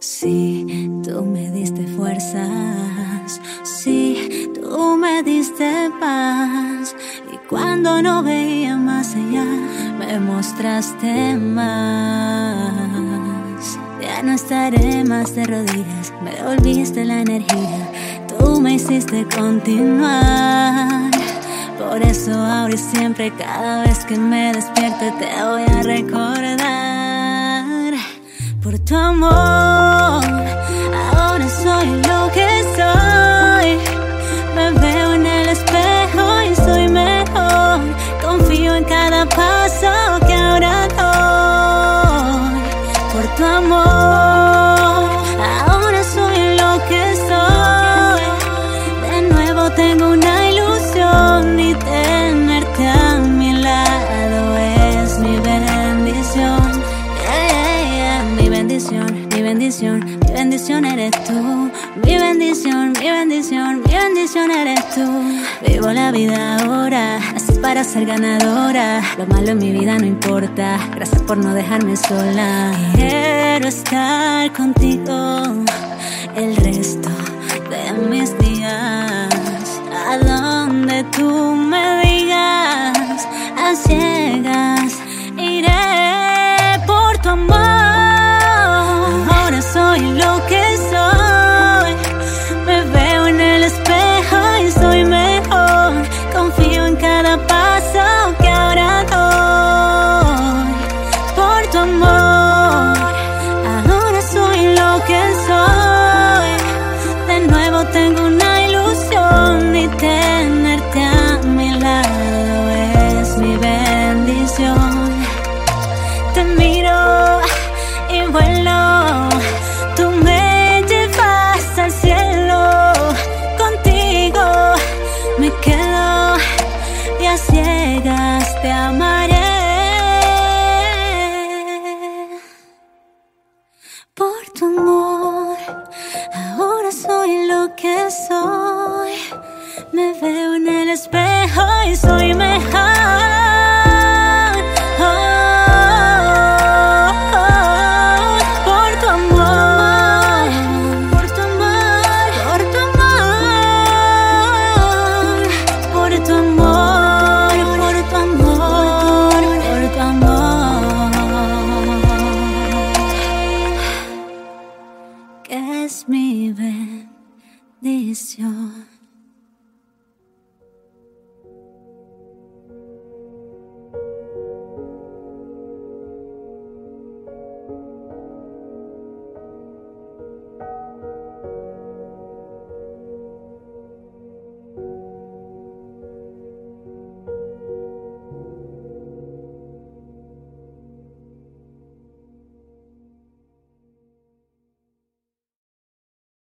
Sí, tú me diste fuerzas. Sí, tú me diste paz. Y cuando no veía más allá, me mostraste más. Ya no estaré más de rodillas, me devolviste la energía. Tú me hiciste continuar. Por eso ahora y siempre, cada vez que me despierto, te voy a recordar. Por tu amor, en mi bendición, mi bendición eres tú. Mi bendición, mi bendición, mi bendición eres tú. Vivo la vida ahora, así para ser ganadora. Lo malo en mi vida no importa. Gracias por no dejarme sola. Quiero estar contigo el resto de mis días. Que soy. Me veo en el espejo y soy mejor. Oh, por tu amor, por tu amor, por tu amor, por tu amor, por tu amor, por tu amor que es mi bendición.